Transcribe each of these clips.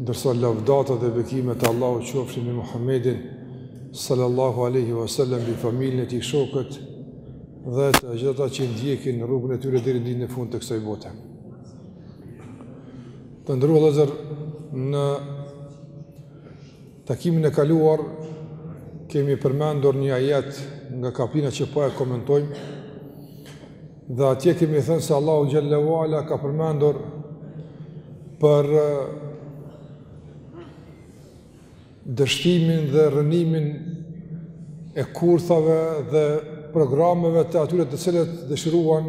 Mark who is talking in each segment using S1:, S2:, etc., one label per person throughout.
S1: Ndërsa lavdata dhe bekimet e Allahut qofshin mbi Muhammedin sallallahu alaihi wasallam, mbi familjen e tij, shokët dhe të gjithë ata që ndjekin rrugën e tyre deri në ditën e fundit të kësaj bote. Të nderuar vëllezër në Takimin e kaluar kemi përmendur një ajet nga kaptina që po e komentojmë dhe atje kemi thënë se Allahu xhelle ue ala ka përmendur për dështimin dhe rrënimin e kurthave dhe programeve të atyre të cilët dëshiruan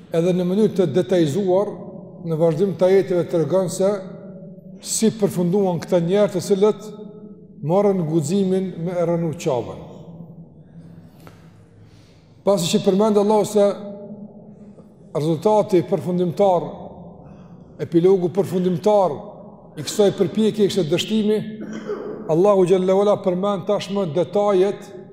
S1: Edhe në mënyrë të detajzuar në vazhdim të ajeteve tregon se si përfunduan këta njerëz të cilët morën guximin me rrënu Qaben. Pasi që përmend Allahu se rezultati përfundimtar, epilogu përfundimtar i kësaj përpjekje ishte dështimi, Allahu xhelle ue ala përmend tashmë detajet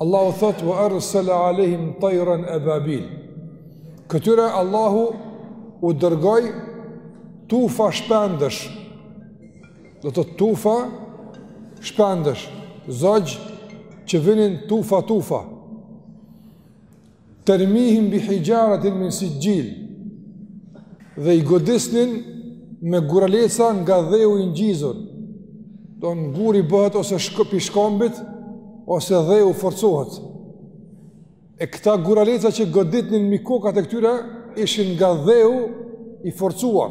S1: Allahu thot wa arsala alehim tayran ababil. Këtyre Allahu u dërgoi tufa shpendësh. Do të thotë tufa shpendësh, zogj që vinin tufa tufa. Termihim bi hijaratin min sijil dhe i godisnin me guraleca nga dheu i ngjizur. Domethënë guri bëhet ose prej shkambit, ose dheu forcohet. E këta guraleca që goditnin mi kokat e këtyre, ishin nga dheu i forcuar.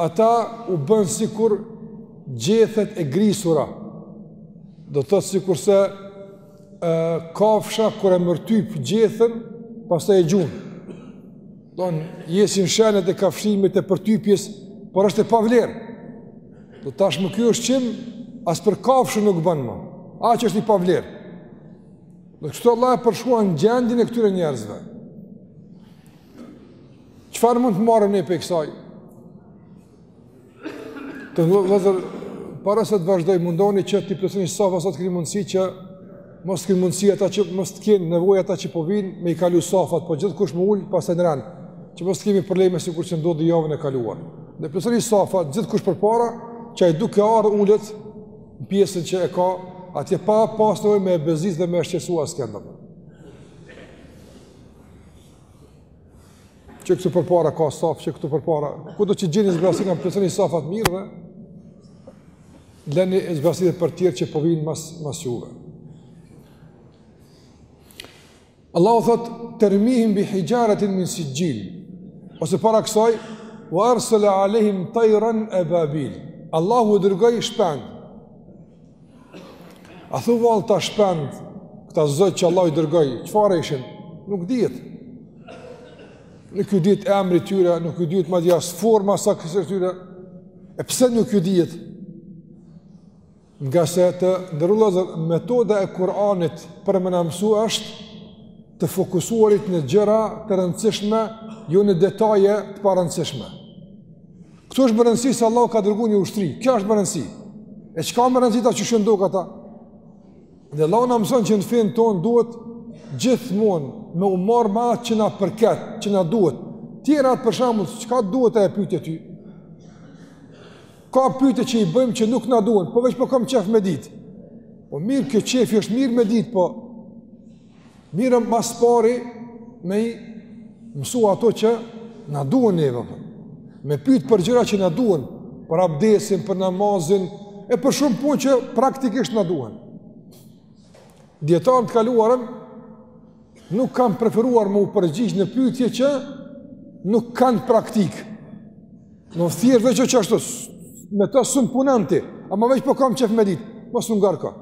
S1: Ata u bënë sikur gjethet e grisura, do të thotë sikurse e, kafsha kur e përtyp gjethen, pastaj e gjun. Domethënë jesin shenjat e kafshimit e përtypjes, por është e pavlerë. Domethënë tashmë ky ushqim, as për kafshën nuk bën më, aq është i pavlerë. Dhe kështu Allahu e përshkruan gjendjen e këtyre njerëzve. Çfarë mund të marrim ne prej kësaj? Vëllezër, para se të vazhdoj, mundohuni që t'i plotësoni safat sa të keni mundësi që mos të keni mundësi ata që mos të kenë nevojë ata që po vijnë me i kalu safat, po gjithkush me u ul pastaj në rend, që mos të kemi probleme sikur që ndodhi edhe javën e kaluar. Dhe plotësoni safat, gjithkush përpara, që ai duke ardhë ulet në pjesën që e ka, atje pa pas nevojë me e bezis dhe me e shqetësu askënd. Që këtu përpara ka saf, që këtu përpara, kudo që gjeni zbrazëtina plotësoni safat mirë dhe, leni zbrazëtinë edhe për tjerë që po vijnë mas, mas juve. Allahu thotë, termihim bi hixharetin min sixhxhil, ose para kësaj, ue ersele alejhim tajran ebabil. Allahu dërgoi shpendë, A thu vallë ata shpend, këta zogj që Allahu i dërgoi, çfarë ishin? Nuk dihet. Nuk ju dihet emri i tyre, nuk ju dihet madje as forma e saktë e tyre. E pse nuk ju dihet? Ngase të nderuar vllazër, metoda e Kur'anit për me na mësu është të fokusuarit në gjëra të rëndësishme, jo në detaje të parëndësishme. Këtu është me rëndësi se Allahu ka dërgu një ushtri, kjo është me rëndësi. E çka me rëndësi tash qysh janë dukë ata? Dhe Allahu na mëson që në fenë tonë duhet gjithmonë me u marrë me atë që na përket, që na duhet. Tjerat për shembull, çka të duhet ajo pyetje ty? Ka pyetje që i bëjmë që nuk na duhen, po veç po kam qef me ditë. Po mirë, kjo qefi është mirë me ditë, po Mirë ma s'pari me i mësu ato që na duhen neve. Me pyet për gjëra që na duhen, për abdesin, për namazin e për shumë punë që praktikisht na duhen. Dijetarët në të kaluarën nuk kanë preferuar me u përgjigj në pyetje që nuk kanë praktikë. Po thjesht veç ashtu, me ta s'mun punon ti, ama veç po kam qef me ditë, mos u ngarko.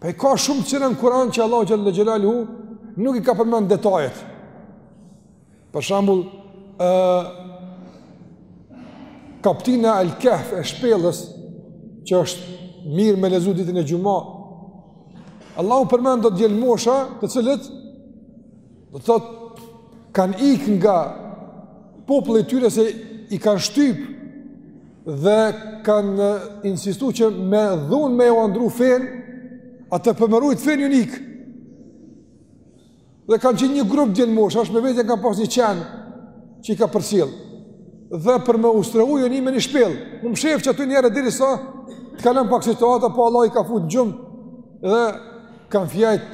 S1: Po ka shumë të tjera në Kur'an që Allahu xhel-le xhelaluhu nuk i ka përmend detajet. Për shembull, uh, kaptina El Kehf e shpellës, që është mirë me lexu ditën e xhuma, Allahu përmend do djelmosha të cilët, do të thotë, kanë ikë nga populli i tyre se i kanë shtypë dhe kanë insistu që me dhunë me ua ndrru fenë, ata për me rujt fenë kanë ikë. Dhe kanë qenë një grup djelmoshash, me vete kanë pas një qen që i ka përcjellë. Dhe për me u strehu janë hi në një shpellë. Me u mshefë qaty njëherë derisa të kalon pak situata, po Allahu i ka fut në gjumë, dhe kanë fjet,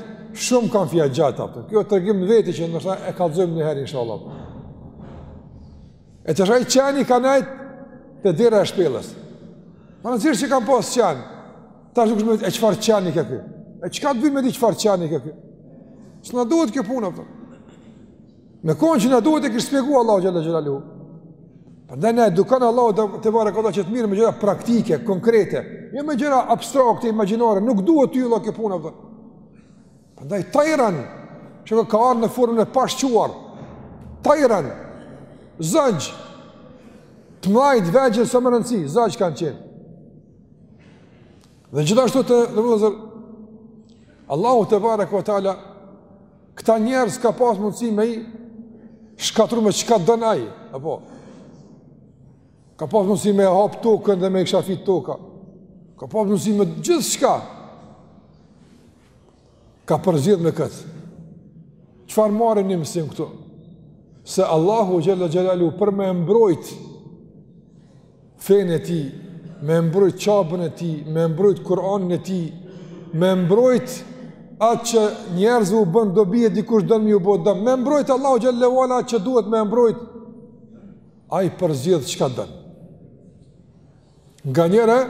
S1: shumë kanë fjet gjatë aty. Kjo tregim në veti që ndoshta e kallzojmë njëherë, inshallah. E tash aj qeni ka nejt te dera e shpellës. Ma në zirë që kanë pas qen, tash nuk e çfarë qeni ke ky? E çka të vyn me di çfarë qeni ke ky? S'na duhet kjo puna, kupton. Me konë që na duhet e kish shpjegu Allahu xhel-le xhelaluhu. Prandaj na edukon Allahu të vare këta që të mirremi me gjëra praktike, konkrete, jo me gjëra abstrakte, imagjinare, nuk të duhet ty vlla kjo puna, kupton. Prandaj Tajran, që ka ardhë në formën e pashquar, Tajran, zogj, të mdhaj, vegjël s'ka rëndësi, zogj kanë qenë. Dhe gjithashtu të dashur vëllezër, Allahu tebareke ve teala, këta njerëz ka pas mundësi me i shkatru me çka don ai, apo, ka pas mundësi me hap tokën dhe me i shafit toka, ka pas mundësi me gjithçka, ka përzgjedh me këtë. Çfarë marrim një mësim këtu? Se Allahu xhel-le xhelaluhu për me mbrojt fenë e tij, me mbrojt Qabën e tij, me mbrojt Kur'anin e tij, me mbrojt atë që njerëzve u bon dobi e dikush don me ju bo dom, me mbrojt Allahu xhel-le ve ala atë që duhet me e mbrojt, ai përzgjedh çka don. Nganjëherë,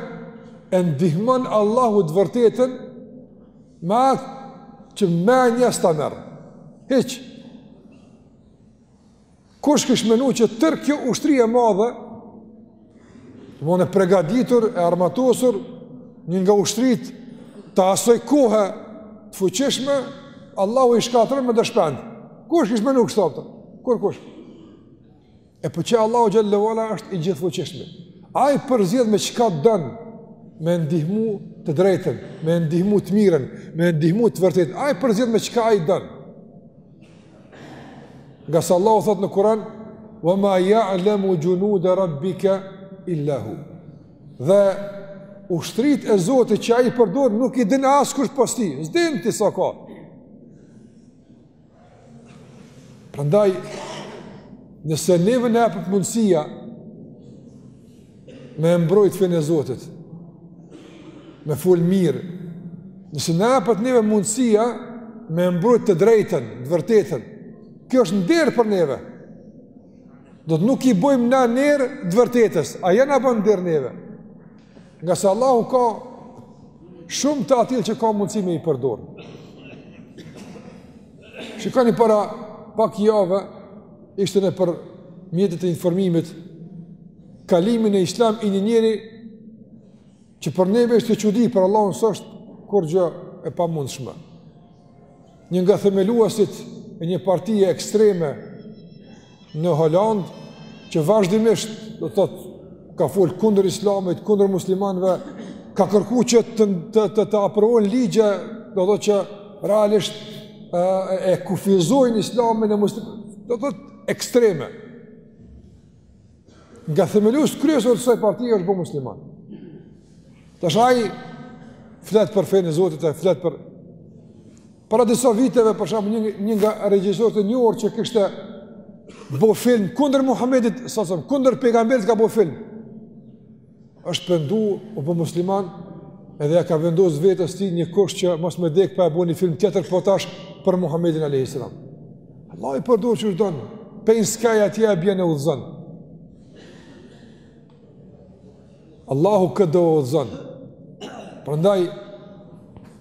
S1: e ndihmon Allahu të vërtetën me atë që mendja s'ta merr. Hiç. Kush kish menu që tërë kjo ushtri e madhe, tamon e pregaditur e armatosur, një nga ushtritë të asaj kohe të fuqishme, Allahu i shkatërron me do shpend. Kush kish menu kështu? Kurkush. E po qe Allahu xhel-le ve ala është i gjithëfuqishmi. Ai përzgjedh me çka don me ndihmu të drejtën, me ndihmu të mirën, me ndihmu të vërtetën. Ai përzgjedh me çka ai don. Ngase Allahu thot në Kur'an, "Wa ma ya'lamu junuda rabbika illa hu." Dhe ushtritë e Zotit që ai përdor nuk i din askush pos tij. S'di ti sa ka. Prandaj, nëse neve na jepet mundësia me e mbrojt fenë e Zotit, me fol mirë, nëse na jepet neve mundësia me e mbrojt të drejtën, të vërtetën, kjo është nder për neve, do të nuk i bojmë na nder të vërtetës, ajo na bon nder neve. Ngase Allahu ka shumë të atillë që ka mundësi me i përdor. Shikoni para pak jave, ishte nëpër mjetet e informimit, kalimi në islam i një njeri që për neve është çudi, për Allahun s'osht kurgjo e pamundshme. Një nga themeluesit e një partie ekstreme në Holandë, që vazhdimisht, do të thotë, ka folë kundër islamit, kundër muslimanve, ka kërku që të, të, të, të aprovohen ligje, do të që realisht e, e kufizojnë islamin e muslimanve, do të thotë ekstreme. Nga themeluesit kryesor të saj partie është bo musliman. Tash ai flet për fenë e Zotit, ai flet për para disa viteve për shembull një një nga regjisorët e njohur që kishte bo film kundër Muhamedit, a.s. kundër pejgamberit ka bo film. është pëndu, u bo musliman, edhe ja ka vendos vetes tij një kusht që mos me dek pa e bo një film tjetër po tash për Muhammedin a.s. Allahu i përdor qysh don, pej në skaj atje e bjen e udhëzon. Allahu kë të do udhëzon. Prandaj,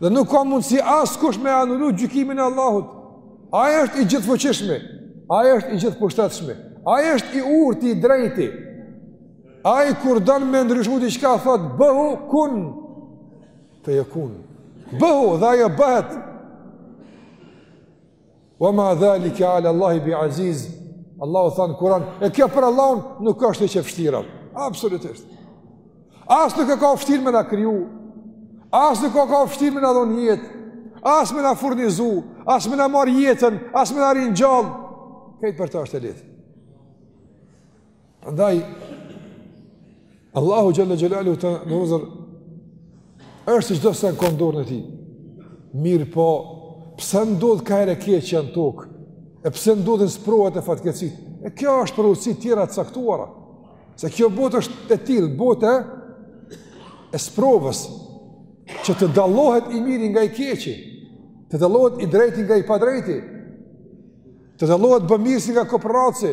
S1: Dhe nuk ka mundësi askush me anullu gjykimin e Allahut. Ai është i gjithëfuqishmi, ai është i gjithëpushtetshmi, ai është i urti, i drejti. Ai kur don me ndryshu diçka thotë bëhu kun fe jekun. Bëhu dhe ajo bëhet. Wa ma dhalika ala Allahi bi aziz. Allahu tha n' Kur'an, e kjo për Allahun nuk është edhe aq e vështirë. Absolutisht. As nuk e ka vështirë me na kriju. As nuk e ka vështirë me na dhon jetë. As me na furnizu, as me na marr jetën, as me na ringjall. Krejt për të është e lehtë. Prandaj, Allahu xhel-le xhelaluhu të në rëzër, është se çdo send ka n'dorën e tij. Mirëpo, pse ndodh ka herë e keqja në tokë, e pse ndodhin sprovat e fatkeqësitë, e kjo është për urtësi tjera të caktuara, se kjo botë është e tillë, botë e sprovës, që të dallohet i miri nga i keqi, të dallohet i drejti nga i padrejti, të dallohet bëmirësi nga koprraci,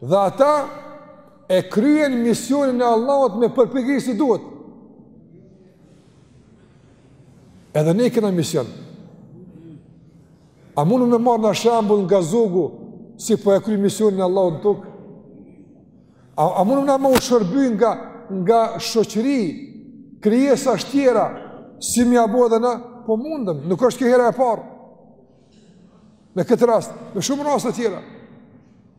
S1: Dhe ata e kryejnë misionin e Allahut me përpikëri, si duhet. Edhe ne kena mision. A munum me marrë na shembull nga zogu si po e kryn misionin e Allahut në tokë? A, a munum na me u shërby nga, nga shoqëri, krijesash tjera, si me e bo edhe na? Po mundëm, nuk është kjo hera e parë. Në këtë rast, në shumë raste tjera.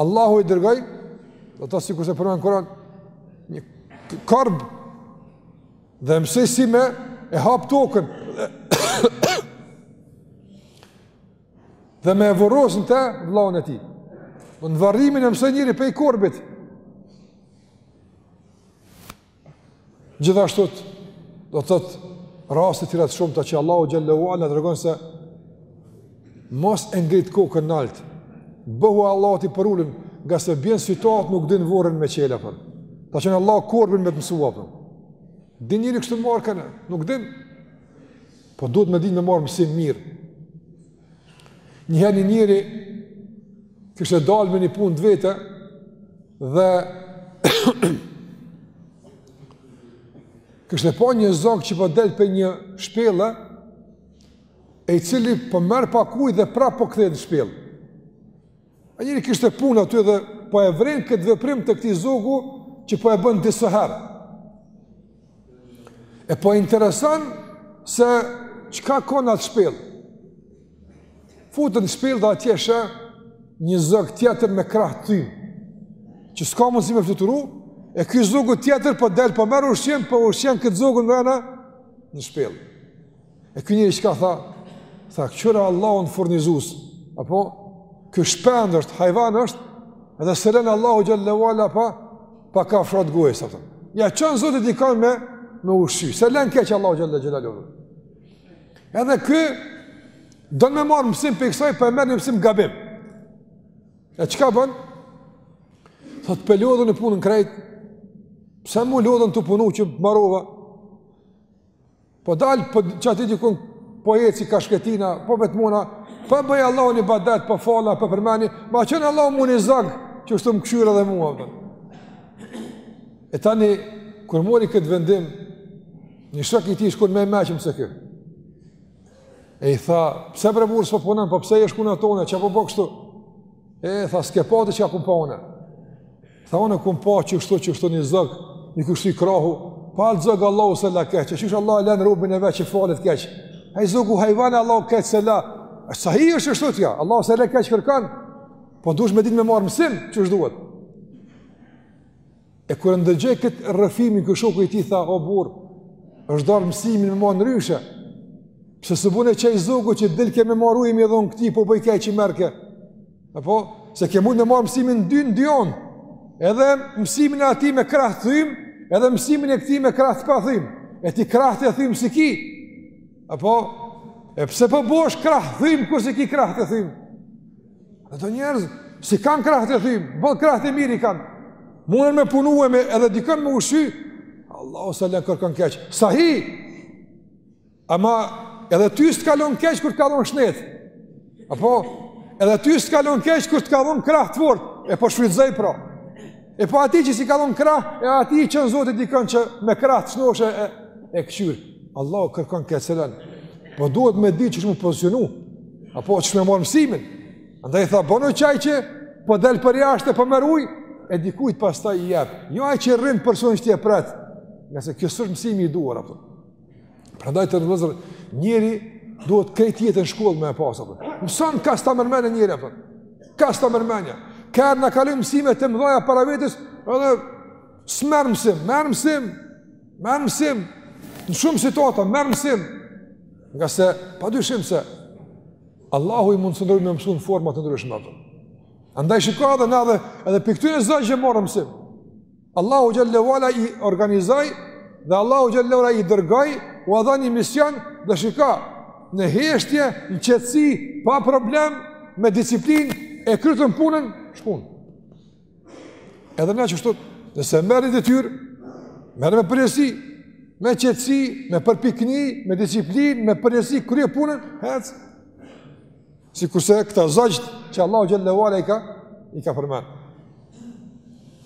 S1: Allahu i dërgoi, do të thotë sikurse përmend n'Kur'an, një korb dhe mësoi si me e hap tokën. dhe me e vorros në te vllan e tij. Varrimin e mësoi njeri pej korbit. Gjithashtu, do të thotë, rastet tjera të shumta që Allahu xhel-le ue ala tregon se mos e ngrit kokën nalt, bëhu Allahut i përulun, ngase bjen n'situatë nuk din vorrin me çelë, po ta çon Allahu korbin me të mësu, po. Din njeri kështu të marrë këne, nuk din, po duhet me din me marrë mësim mirë, Njëherë një njeri kishte dalë me një punë të veten dhe kishte pa një zog që po del prej një shpelle i cili po merr pak ujë dhe prap po kthen në shpellë. Ai njeri kishte punë aty dhe po e vëren këtë veprim të këtij zogu që po e bën disa herë. E po intereson se çka ka në atë shpellë. Futet në shpellë dhe atje sheh një zog tjetër me krah të thymë, që s'ka mundësi me fluturu, e ky zogu tjetër po del po merr ushqim, po ushqen këtë zogun mrena në shpellë. E ky njeri çka tha, tha, këqyre Allahun furnizues, apo, ky shpend është, hajvan është, edhe s'e len Allahu xhelle ue ala pa, pa kafshatë gojës, apo. Ja çon Zoti dikan me, me ushqy, s'e len keq Allahu xhelle ue ala. Edhe ky, don me marrë mësim prej kësaj, po e merr një mësim gabim. E çka bën? Thotë, po e lo edhe unë punën krejt, pse m'u lodhë tu punu që marova, Po dal, po qaty dikun, po jes si kah shkretina, po vetmona, po e bëj Allahun ibadet, po fala, po e përmeni, ma çon Allahu mu një zog, që ashtu të më këqyrë edhe mua, dhe. E tani, kur mori këtë vendim, një shok i tij shkon me meqim se kjo. E i tha, pse bre burrë s'po punon, po pse je shku n'atë anë, çka po bon kështu? E i tha, s'ke pa ti çka kum pa Tha unë kum pa qështu qështu një zog, iu kish thy krahu, pa al zog Allahu s'e la keq. Qysh Allahu e len robin e vet që falet keq. Ai zogu hajvan Allahu keq s'e la. Sahi është kështu ti? Allahu s'e la keq kërkan. Po duhet me ditë me marrë mësim qysh duhet. E kur ndëgjoi kët rrëfimin qy shoku i tij tha o burrë, është dashtë mësimin me marrë ndryshe. Pse s'u bone qaj zogu që delke me marrë ujë me i dhanë këtij po u bone ky që e merrke. Apo, se ke mujt me marrë mësimin dy në dy anë, edhe mësimin e atij me krahë të thymë, edhe mësimin e këtij me krahë të pathymë, e ti krahët e thymë s'i ki, apo, e pse po bosh krahë të thymë, kur s'i ki krahët e thymë, e do njerëz, s'i kanë krahët e thymë, boll krahët e mirë i kanë, munden me punu e me edhe dikan me ushqy, Allahu s'e len kërkan keq, sahi, Ama edhe ty s'të ka lan keq kur të ka dhan shnet. Apo, edhe ty s'të ka lan keq kur të ka dhan krah të fortë. E po shfrytëzoji pra. E po atij që s'i ka dhan krah, e atij i çon Zoti dikan që me krah të shnoshë e, e këqyr. Allahu kërkan keq s'e len. Po duhet me di qysh m'u pozicionu. Apo, qysh me e marrë mësimin. Andaj i tha, bonu qaj që po del përjashtë e po merr ujë, e dikujt pastaj i jep. Jo ai që rrin personë që ti e pret. Ngase ky s'është mësimi i duhur, apo. Prandaj të nderuar vëllezër, njeri duhet krejt jetën shkollë me e pas, apo. Mëson ka s'ta merr mendja njeri, apo. Ka s'ta merr mendja. Ka herë na kalojnë mësime të mëdhaja para vetes, edhe s'merr mësim, merr mësim, merr mësim, në shumë situata, merr mësim. Ngase, pa dyshim se, Allahu i mundëson njeriut me mësu në forma të ndryshme, apo. Andaj shiko edhe na edhe edhe prej këtyne zogjve marrim mësim. Allahu xhele ue ala i organizoi dhe Allahu xhele ue ala i dërgoi, u dha një mision dhe shika në heshtje, në qetësi, pa problem, me disiplinë e krytën punën, shkun. Edhe na qashtu, nëse merr një detyrë, merre me përgjegjësi, me qetësi, me përpikni, me disiplinë, me përgjegjësi krye punën, ec. Sikurse këta zogjt që Allahu xhele ue ala i ka i ka përmend.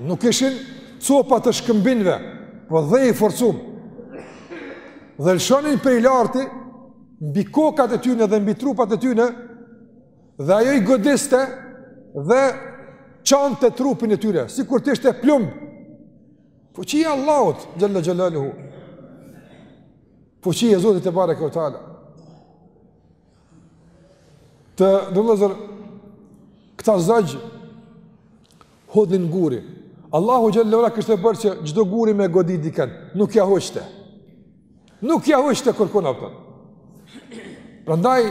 S1: Nuk ishin copa të shkëmbinve, po dhe i forcum. Dhe lëshonin prej larti, mbi kokat e tyne dhe mbi trupat e tyne, dhe ajo i godiste dhe çante trupin e tyre, sikur të ishte plumb. Fuqia e Allahut, xhele xhelaluhu. Fuqia e Zotit tebareke ue teala. Të nderuar vëllezër, këta zogj, hudhin guri. Allahu xhele ue ala kishte bërë që çdo guri me godit diken, nuk ja huqte. Nuk ja huqte kërkona për. Prandaj,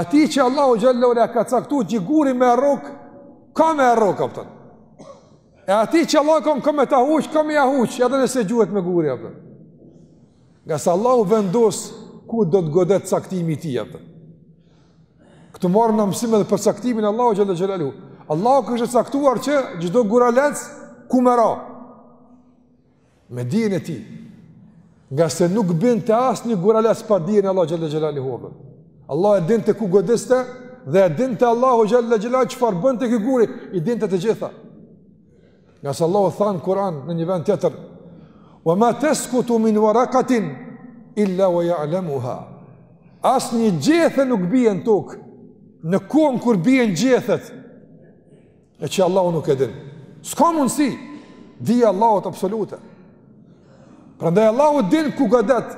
S1: atij që Allahu xhele ue ala ka caktu që guri me rrok, ka me rrok, kupton. E atij që Allahu ka me ta huq, ka me ja huq, edhe nëse gjuhet me guri, kupton. Ngase Allahu vendos ku do të godet caktimi i tij, kupton. Këtu marrim mësim edhe për caktimin e Allahut xhele xhelaluhu. Allahu kishte caktuar që çdo guralec ku me ra. Me dijen e tij. Ngase nuk binte asnjë guralec pa dijen e Allahut xhele xhelaluhu. Allahu e dinte ku godiste dhe e dinte Allahu xhele xhelaluhu çfarë bënte ky guri, i dinte të gjitha. Ngase Allahu tha në Kur'an në një vend tjetër, "Wa ma tasqutu min waraqatin illa wa ya'lamuha." Asnjë gjethe nuk bie në tokë në kohën kur bien gjethet. E që Allahu nuk e din. S'ka mundësi. Dija e Allahut absolute. Prandaj Allahu e din ku godet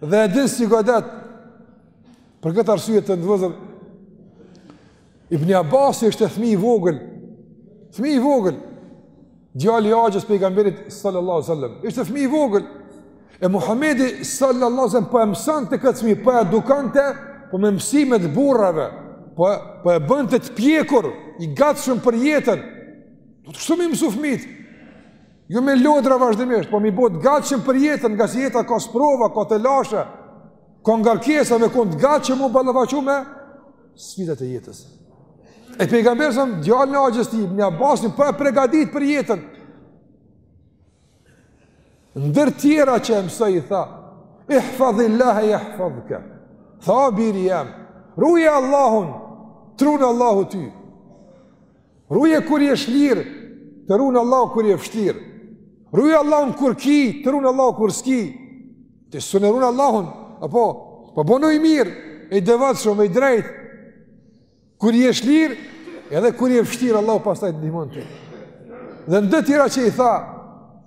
S1: dhe e din si godet. Për këtë arsye të nderuar vëllezër Ibn Abasi ishte fmi i vogël, fmi i vogël, djali i axhës pejgamberit sallallahu sallam, ishte fmi i vogël, e Muhammedi sallallahu sallam, po e mësonte këtë fmi, po e edukonte, po me mësime t'burrave, po, po e bënte të pjekur, i gatshëm për jetën, do të thotë mi mësu fmit, jo me lodra vazhdimisht, po mi bo t'gatshëm për jetën, ngase jeta ka sprova, ka telashe, ka ngarkesa me kon t'gatshëm mu ballafaqu me, sfidat e jetës. E pejgamberi sa djalin e axhës tij Ibn Abbasin po e përgatit për jetën. Ndër tjera që e mësoi i tha, ihfadhillahe jahfadhka. Tha biri jem, ruje Allahun, t'run Allahu ty. Ruje kur je shlirë, të run Allahu kur je fshtirë. Ruje Allahun kur ki, të run Allahu kur s'ki. Ti s'un e run Allahun, apo, po bonu i mirë, e i devotshëm, e i drejtë. Kur je shlirë, edhe kur je fshtirë, Allahu pastaj të ndihmon ty. Dhe ndër tjera që i tha,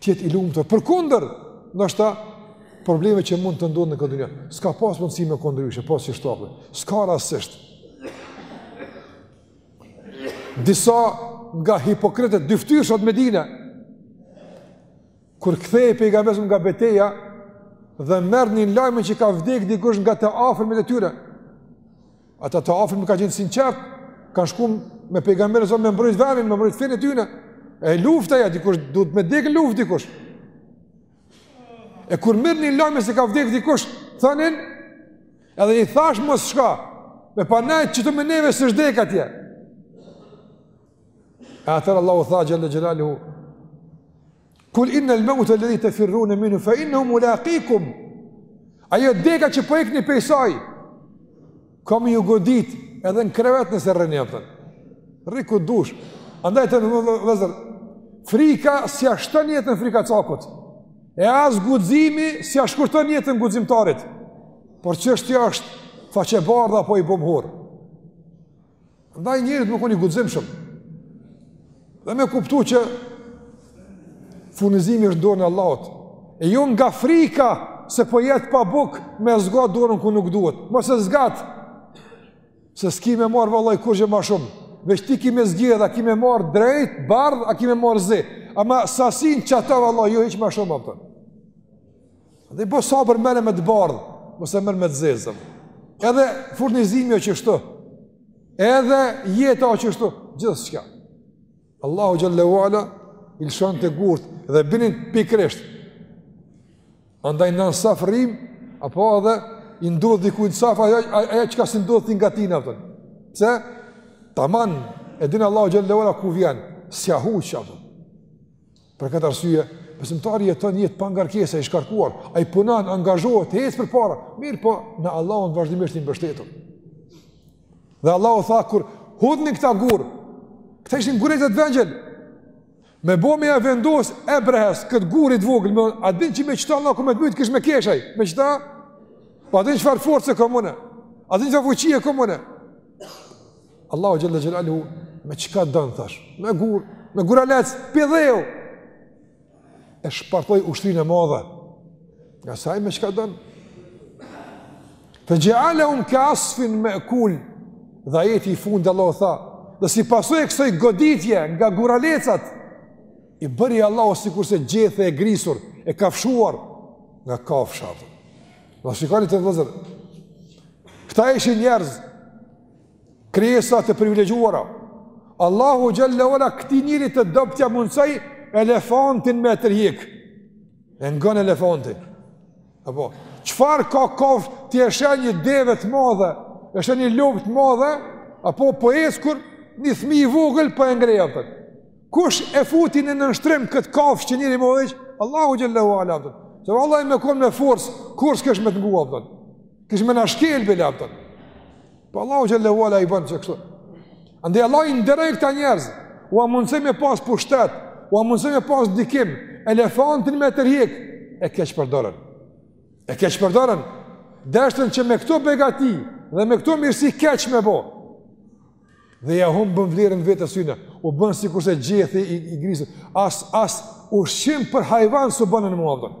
S1: të jetë i lumtur. Përkundër, ndoshta probleme që mund të ndodhin në këtë dynja. S'ka pas mundësi me kon ndryshe, pas që shtapë. S'ka rastësisht. Disa nga hipokritët dyftyrshat n'Medine, kur kthehej pejgamberi nga beteja, dhe merrnin lajmin që ka vdek dikush nga të afërmit e tyre, Ata të afërm kanë qenë sinqert, kanë shku me pejgamberin sa me mbrojt vendin, me mbrojt fenë e tyne. E lufta ja dikush duhet me dek n'luftë dikush. E kur merrnin lajmin se ka vdek dikush, thonin edhe i thash mos shko. Me pa nejt këtu me neve s'kish dek atje. E atëher Allahu tha xhele xhelaluhu. Kul inna al-maut alladhi tafirrun minhu fa innahu mulaqikum. Ajo deka që po ikni prej saj. Ka me ju godit edhe në krevet nëse rrini atë. Rri ku t'dush. Andaj vllezër, frika s'ia shton jetën frikacakut. E as guximi s'ia shkurton jetën guximtarit. Por çështja është, faqebardhë apo i bomë hor. Ndaj njeri duhet me kon i guximshëm. Dhe me kuptu që furnizimi është n'dorën e Allahut. E jo nga frika se po jet pa bukë me zgat dorën ku nuk duhet. Mos e zgat. Se s'ki me marr vallai kurgjë ma shumë. Veç ti ki me zgjedh, a ki me marr drejt, bardh, a ki me marr zi. Ama sasinë qatë vallai jo hiç ma shumë apo. Dhe i bo sabër merre me të bardhë, ose merre me të zezën. Edhe furnizimi o qështu, edhe jeta o qështu, gjithçka. Allahu xhelle ve ala i lëshonte gurët dhe binin pikërisht. Andaj na n'saf rrimë, apo edhe i ndodh dikujt në saf, ajo, ajo çka s'i ndodh tij ngat tij, kupton. Pse, taman, e din Allahu xhelle ve ala ku vjen, s'ja huq, kupton. Për këtë arsye, besimtari jeton jetë pa ngarkesa i shkarkuar, ai punon, angazhohet, hec përpara, mirëpo në Allahun vazhdimisht i mbështetur. Dhe Allahu tha kur hudhën këta gurë, këta ishin gurëza të vengjël, me bo me ja vendos Ebrehes këtë gur të vogël, me, a din që me qëta Allahu ka me të mbyt, kish me kesh ai, me qëta, po a din çfarë force kom une, a din çfarë fuqie kom une, Allahu xhelle xhelaluhu me çka don thash, me gur, me guralec, pi dheu. E shpartoi ushtrinë e madhe. Ngase ai me çka don? Fe xhealehum ke asfin me'kul. Dhe ajeti i fundit Allahu tha, dhe si pasojë e kësaj goditje nga guralecat i bëri Allahu sikurse gjethe e grisur, e kafshuar nga kafshat. Dhe shikoni vëllezër. Këta ishin njerëz Krijesa të privilegjuara. Allahu xhelle ve ala këtij njeriu të dobët ja mundësoi elefantin me tërhek. E ngon elefanti. Apo, çfarë ka kafshë, ti e sheh një deve të madhe, e sheh një lopë të madhe, apo po ec kur një thmi i vogël po e ngreh, kupton. Kush e futi në nënshtrim këtë kafshë që njeri me tërheq, Allahu xhelle ve ala, kupton. Se vallahi me kon me forcë, kurrë s'kish me të ngu, kupton. Kish me na shkel kupton. Po Allahu xhelle ve ala i bën qekështu. Andaj Allahu i nderoi këta njerëz, ua mundsoi me pas pushtet, ua mundsoi me pas ndikim, elefantin me tërhek, e keqpërdorën. E keqpërdorën. Deshtën që me këto begati dhe me këto mirësi keq me bo. Dhe ja humbën vlerën vetes tyne, u bën sikurse gjethi i, i grisë, as as ushqim për hajvan s'u bënën ma, kupton.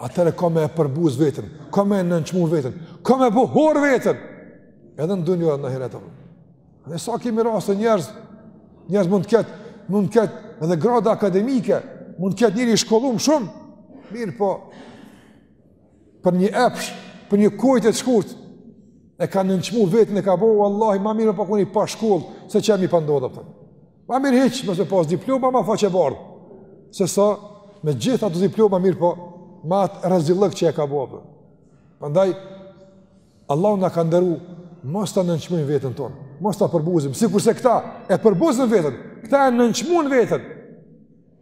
S1: Atëherë ka me e përbuz vetën, ka me e nënçmu vetën, ka me bo hor vetën, edhe në dunjo edhe në ahiret. Dhe sa kemi raste njerëz, njerëz mund të ketë, mund të ketë edhe grada akademike, mund të ketë njeri i shkollum shumë, mirëpo, për një epsh, për një kohë të shkurt, e ka nënçmu vetën, e ka bo, vallahi ma mirë me pa kon i pashkollë, se qe me i pa ndodh, kupton. Ma mirë hiç, mos me pas diploma, ma faqebardhë, sesa, me gjithë ato diploma mirëpo, me atë rezillëk që e ka bo, kupton. Prandaj, Allahu na ka nderu, mos ta nënçmojmë vetën tonë, mos ta përbuzim, sikurse këta e përbuzën vetën, këta e nënçmun vetën.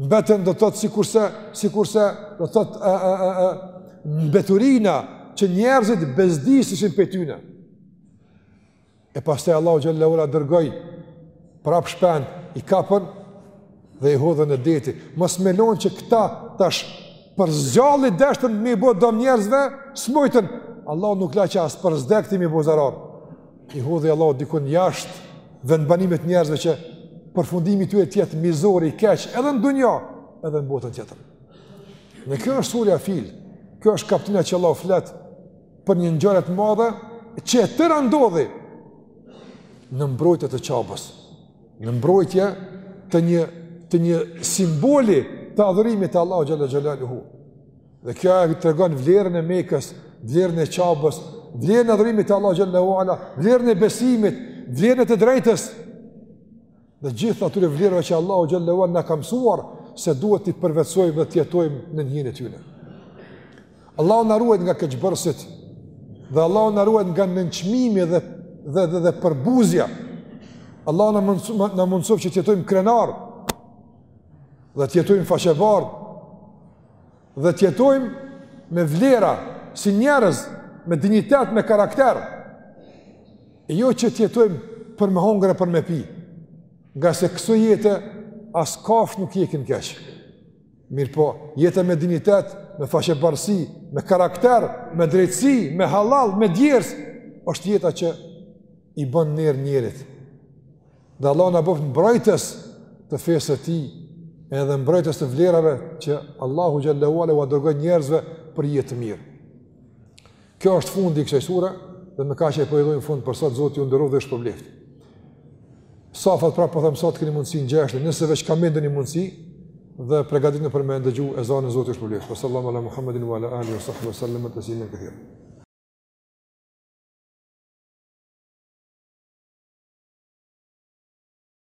S1: Mbetën do të thotë sikurse sikurse do të thotë ë ë ë ë mbeturina që njerëzit bezdiseshin prej tyne. E pastaj Allahu xhallahu ala dërgoi prap shpend i kapën dhe i hodhën në det. Mos menon që këta tash Për së gjalli deshtën me i bo dom njerëzve, s'mojtën, Allahu nuk la që as për së dekti me i bo zarar. I hodhi Allahu dikun jashtë vendbanimit të njerëzve që përfundimi i tyre të jetë mizor, i keq, edhe në dunja, edhe në botën tjetër. Në kjo është surja Fil, kjo është kaptina që Allahu flet për një ngjarje të madhe, që e tëra ndodhi në mbrojtje të Qabës. Në mbrojtje të një të një simboli të adhurimit të Allahu xhalla xhalaluhu. Dhe kjo e tregon vlerën e Mekës, vlerën e Qabës, vlerën e adhurimit të Allahu xhalla uala, vlerën e besimit, vlerën e të drejtës. Dhe gjithë atyre vlerave që Allahu xhalla uala na ka mësuar se duhet t'i përvetësojmë dhe të jetojmë në hijen e tyre. Allahu na ruajt nga keqbërësit dhe Allahu na ruajt nga nënçmimi dhe dhe dhe, dhe përbuzja. Allahu na mundësoftë na mundësoftë që të jetojmë krenarë dhe të jetojmë faqebardhë dhe të jetojmë me vlera si njerëz me dinjitet, me karakter. E jo që të jetojmë për me hongër, për me pi. Ngase këso jete, as kafshët nuk hjekin keq. Mirëpo, jeta me dinjitet, me faqebardhësi, me karakter, me drejtësi, me hallall, me djersë, është jeta që i bën nder njerit. Dhe Allahu na bëftë mbrojtës të fesë së tij, edhe mbrojtës të vlerave që Allahu xhalla uala ua dërgoi njerëzve për jetë të mirë. Ky është fundi i kësaj sure dhe me kaq po i japim fund për sot Zoti ju nderoftë dhe ju shpërbleftë. Safat prapë po them sot keni mundësi ngjeshni, nëse veç ka ndonjë mundësi dhe përgatituni për me ndëgju ezanin Zoti ju shpërbleftë. Sallallahu ala Muhammedin wa ala alihi wa sahbihi sallam tasliman kathira.